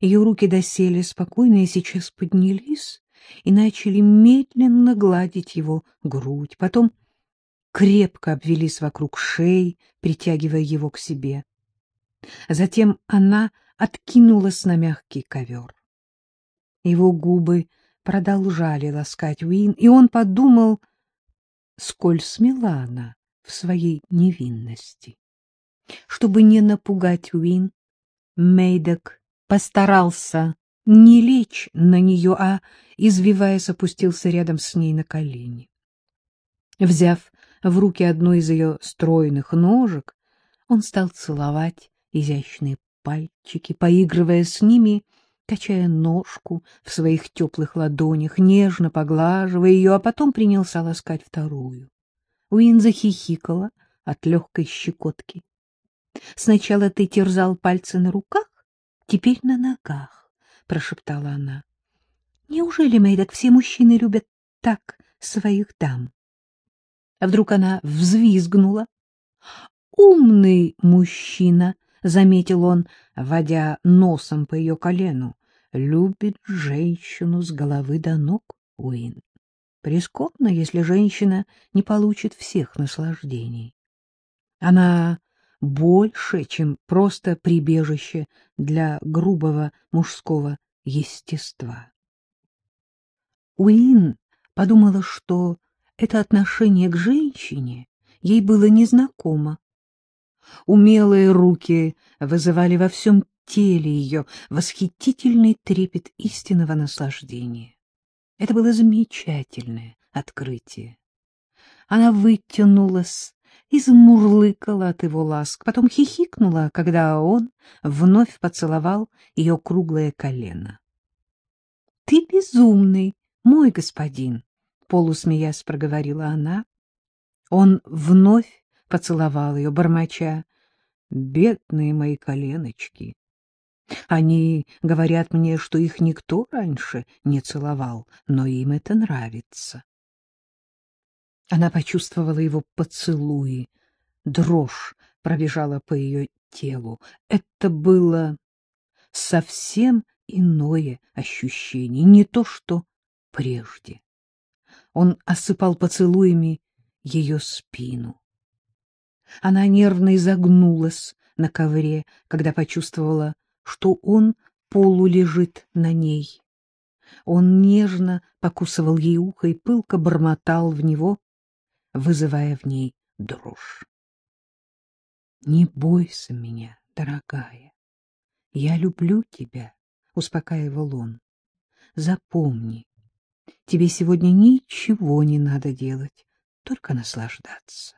Ее руки доселе спокойно и сейчас поднялись и начали медленно гладить его грудь, потом крепко обвелись вокруг шеи, притягивая его к себе. Затем она откинулась на мягкий ковер. Его губы продолжали ласкать Уин, и он подумал, сколь смела она в своей невинности. Чтобы не напугать Уин, Мейдок постарался не лечь на нее, а, извиваясь, опустился рядом с ней на колени. Взяв в руки одну из ее стройных ножек, он стал целовать изящные пальчики, поигрывая с ними, качая ножку в своих теплых ладонях, нежно поглаживая ее, а потом принялся ласкать вторую. Уин захихикала от легкой щекотки. — Сначала ты терзал пальцы на руках, теперь на ногах, — прошептала она. — Неужели, Мэйдок, все мужчины любят так своих дам? А вдруг она взвизгнула. — Умный мужчина, — заметил он, водя носом по ее колену любит женщину с головы до ног, Уин. Прискорбно, если женщина не получит всех наслаждений. Она больше, чем просто прибежище для грубого мужского естества. Уин подумала, что это отношение к женщине ей было незнакомо. Умелые руки вызывали во всем теле ее восхитительный трепет истинного наслаждения. Это было замечательное открытие. Она вытянулась и замурлыкала от его ласк, потом хихикнула, когда он вновь поцеловал ее круглое колено. — Ты безумный, мой господин! — полусмеясь проговорила она. Он вновь поцеловал ее, бормоча. — Бедные мои коленочки! Они говорят мне, что их никто раньше не целовал, но им это нравится. Она почувствовала его поцелуи. Дрожь пробежала по ее телу. Это было совсем иное ощущение, не то, что прежде. Он осыпал поцелуями ее спину. Она нервно изогнулась на ковре, когда почувствовала что он полулежит на ней. Он нежно покусывал ей ухо и пылко бормотал в него, вызывая в ней дрожь. — Не бойся меня, дорогая. Я люблю тебя, — успокаивал он. — Запомни, тебе сегодня ничего не надо делать, только наслаждаться.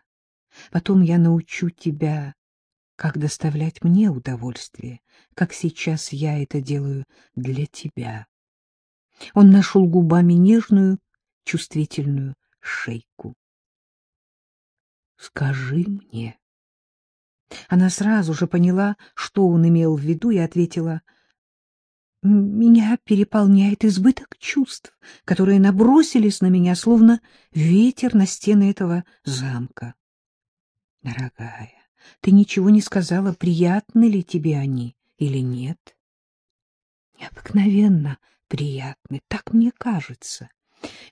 Потом я научу тебя как доставлять мне удовольствие, как сейчас я это делаю для тебя. Он нашел губами нежную, чувствительную шейку. «Скажи мне». Она сразу же поняла, что он имел в виду, и ответила, «Меня переполняет избыток чувств, которые набросились на меня, словно ветер на стены этого замка. Дорогая, ты ничего не сказала, приятны ли тебе они или нет. Необыкновенно приятны, так мне кажется.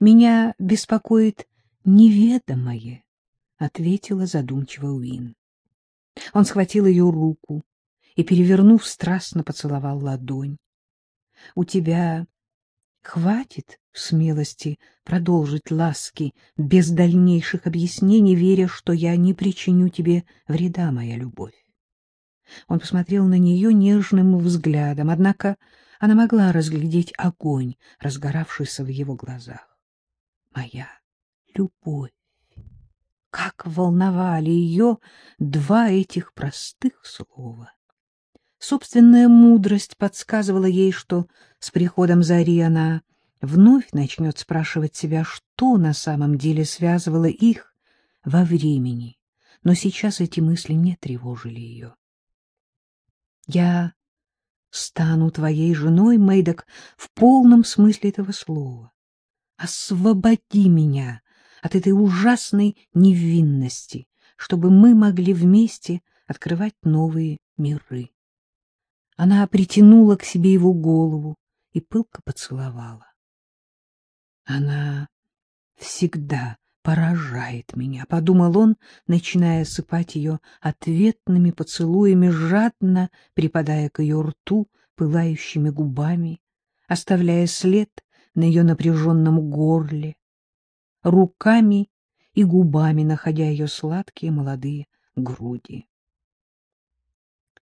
Меня беспокоит неведомое, — ответила задумчиво Уин. Он схватил ее руку и, перевернув, страстно поцеловал ладонь. — У тебя Хватит смелости продолжить ласки без дальнейших объяснений, веря, что я не причиню тебе вреда, моя любовь. Он посмотрел на нее нежным взглядом, однако она могла разглядеть огонь, разгоравшийся в его глазах. Моя любовь! Как волновали ее два этих простых слова! Собственная мудрость подсказывала ей, что с приходом зари она вновь начнет спрашивать себя, что на самом деле связывало их во времени, но сейчас эти мысли не тревожили ее. «Я стану твоей женой, Мэйдок, в полном смысле этого слова. Освободи меня от этой ужасной невинности, чтобы мы могли вместе открывать новые миры. Она притянула к себе его голову и пылко поцеловала. Она всегда поражает меня, — подумал он, начиная осыпать ее ответными поцелуями, жадно припадая к ее рту пылающими губами, оставляя след на ее напряженном горле, руками и губами находя ее сладкие молодые груди.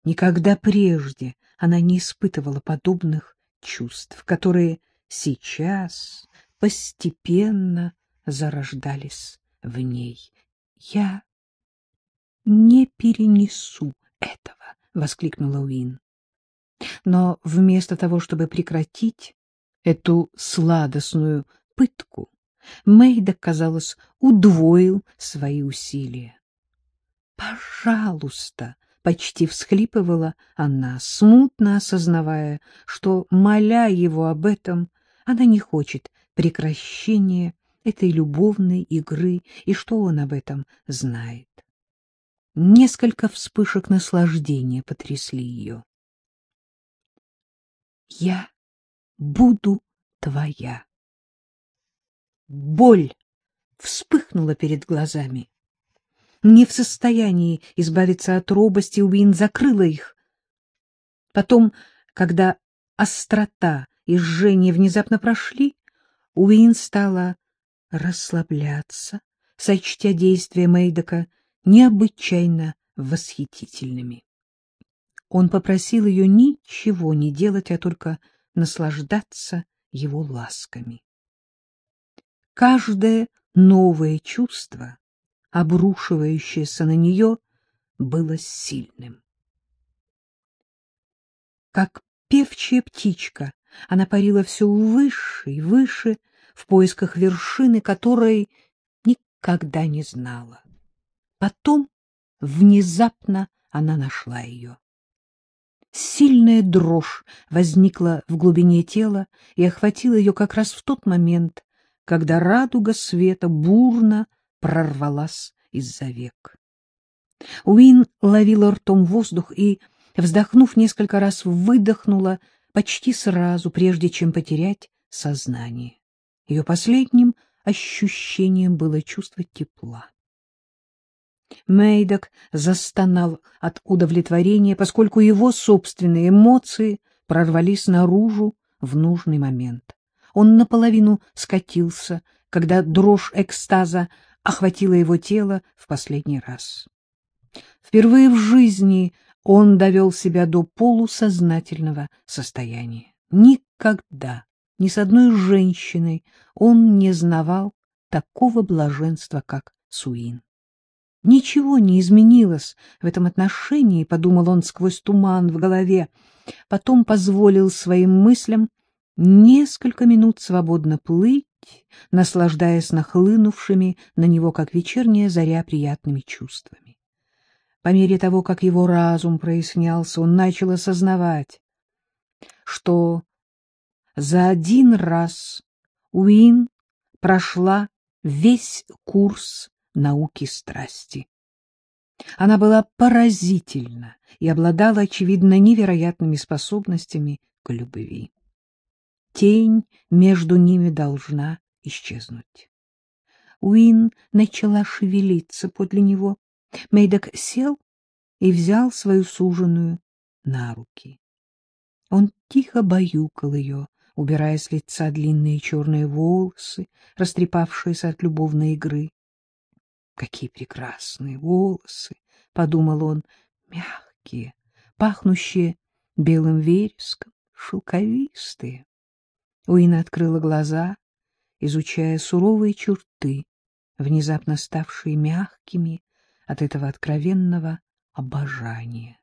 Никогда прежде она не испытывала подобных чувств, которые сейчас постепенно зарождались в ней. «Я не перенесу этого!» — воскликнула Уин. Но вместо того, чтобы прекратить эту сладостную пытку, Мэйдок, казалось, удвоил свои усилия. «Пожалуйста!» — почти всхлипывала она, смутно осознавая, что, моля его об этом, она не хочет прекращения этой любовной игры и что он об этом знает. Несколько вспышек наслаждения потрясли ее. «Я буду твоя». Боль вспыхнула перед глазами. Не в состоянии избавиться от робости, Уин закрыла их. Потом, когда острота и жжение внезапно прошли, Уин стала расслабляться, сочтя действия Мейдока необычайно восхитительными. Он попросил ее ничего не делать, а только наслаждаться его ласками. Каждое новое чувство, обрушивающееся на нее, было сильным. Как певчая птичка, она парила все выше и выше, в поисках вершины, которой никогда не знала. Потом внезапно она нашла ее. Сильная дрожь возникла в глубине тела и охватила ее как раз в тот момент, когда радуга света бурно прорвалась из-за век. Уин ловила ртом воздух и, вздохнув несколько раз, выдохнула почти сразу, прежде чем потерять сознание. Ее последним ощущением было чувство тепла. Мейдок застонал от удовлетворения, поскольку его собственные эмоции прорвались наружу в нужный момент. Он наполовину скатился, когда дрожь экстаза охватила его тело в последний раз. Впервые в жизни он довел себя до полусознательного состояния. Никогда ни с одной женщиной он не знавал такого блаженства, как Суин. Ничего не изменилось в этом отношении, — подумал он сквозь туман в голове, потом позволил своим мыслям несколько минут свободно плыть, наслаждаясь нахлынувшими на него, как вечерняя заря, приятными чувствами. По мере того, как его разум прояснялся, он начал осознавать, что за один раз Уин прошла весь курс науки страсти. Она была поразительна и обладала, очевидно, невероятными способностями к любви. Тень между ними должна исчезнуть. Уин начала шевелиться подле него. Мейдок сел и взял свою суженую на руки. Он тихо баюкал ее, убирая с лица длинные черные волосы, растрепавшиеся от любовной игры. Какие прекрасные волосы, — подумал он, — мягкие, пахнущие белым вереском, шелковистые. Уина открыла глаза, изучая суровые черты, внезапно ставшие мягкими от этого откровенного обожания.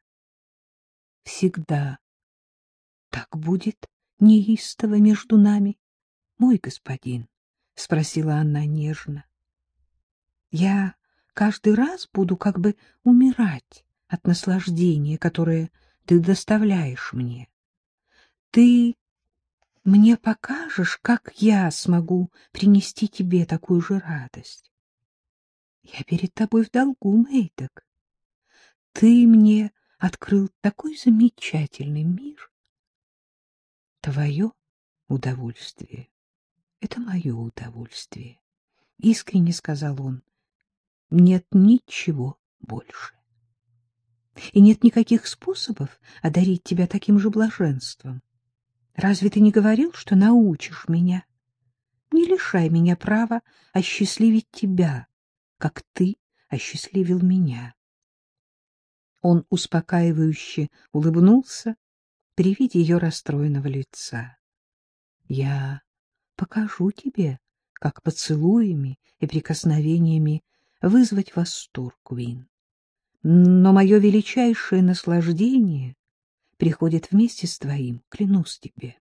Всегда так будет неистово между нами, мой господин? — спросила она нежно. — Я каждый раз буду как бы умирать от наслаждения, которое ты доставляешь мне. Ты мне покажешь, как я смогу принести тебе такую же радость. Я перед тобой в долгу, Мэйдок. Ты мне открыл такой замечательный мир. Твое удовольствие — это мое удовольствие, — искренне сказал он. Нет ничего больше. И нет никаких способов одарить тебя таким же блаженством. Разве ты не говорил, что научишь меня? Не лишай меня права осчастливить тебя, как ты осчастливил меня. Он успокаивающе улыбнулся при виде ее расстроенного лица. — Я покажу тебе, как поцелуями и прикосновениями вызвать восторг, Уин. Но мое величайшее наслаждение приходит вместе с твоим, клянусь тебе.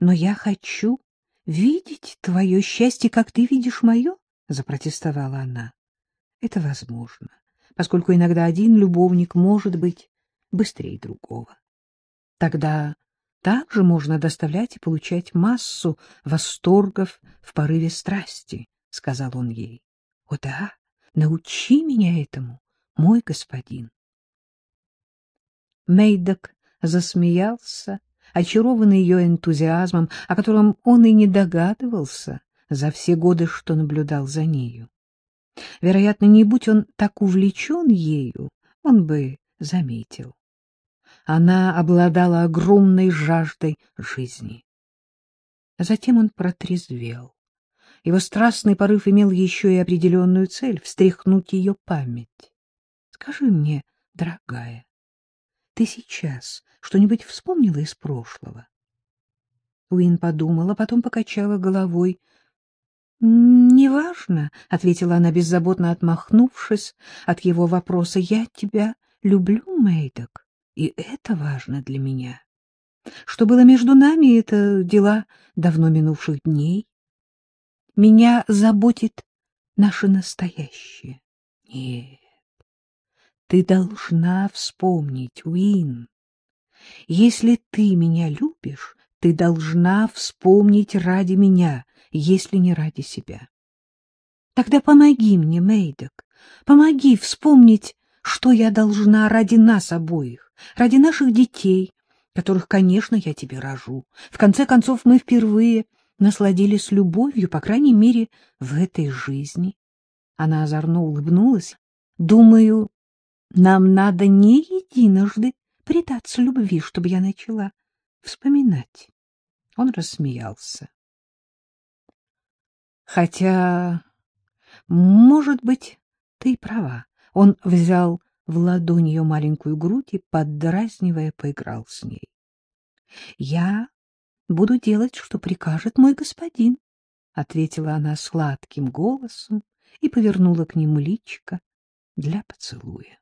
Но я хочу видеть твое счастье, как ты видишь мое, — запротестовала она. Это возможно, поскольку иногда один любовник может быть быстрее другого. Тогда также можно доставлять и получать массу восторгов в порыве страсти, — сказал он ей. — О да, научи меня этому, мой господин. Мейдок засмеялся, очарованный ее энтузиазмом, о котором он и не догадывался за все годы, что наблюдал за нею. Вероятно, не будь он так увлечен ею, он бы заметил. Она обладала огромной жаждой жизни. Затем он протрезвел. Его страстный порыв имел еще и определенную цель — встряхнуть ее память. Скажи мне, дорогая, ты сейчас что-нибудь вспомнила из прошлого? Уин подумала, потом покачала головой. — Неважно, — ответила она, беззаботно отмахнувшись от его вопроса. — Я тебя люблю, Мэйдок, и это важно для меня. Что было между нами, это дела давно минувших дней. Меня заботит наше настоящее. Нет, ты должна вспомнить, Уин. Если ты меня любишь, ты должна вспомнить ради меня, если не ради себя. Тогда помоги мне, Мейдок, помоги вспомнить, что я должна ради нас обоих, ради наших детей, которых, конечно, я тебе рожу. В конце концов, мы впервые насладились любовью, по крайней мере, в этой жизни. Она озорно улыбнулась. Думаю, нам надо не единожды предаться любви, чтобы я начала вспоминать. Он рассмеялся. Хотя, может быть, ты права. Он взял в ладонь ее маленькую грудь и, поддразнивая, поиграл с ней. — Я буду делать, что прикажет мой господин, — ответила она сладким голосом и повернула к нему личко для поцелуя.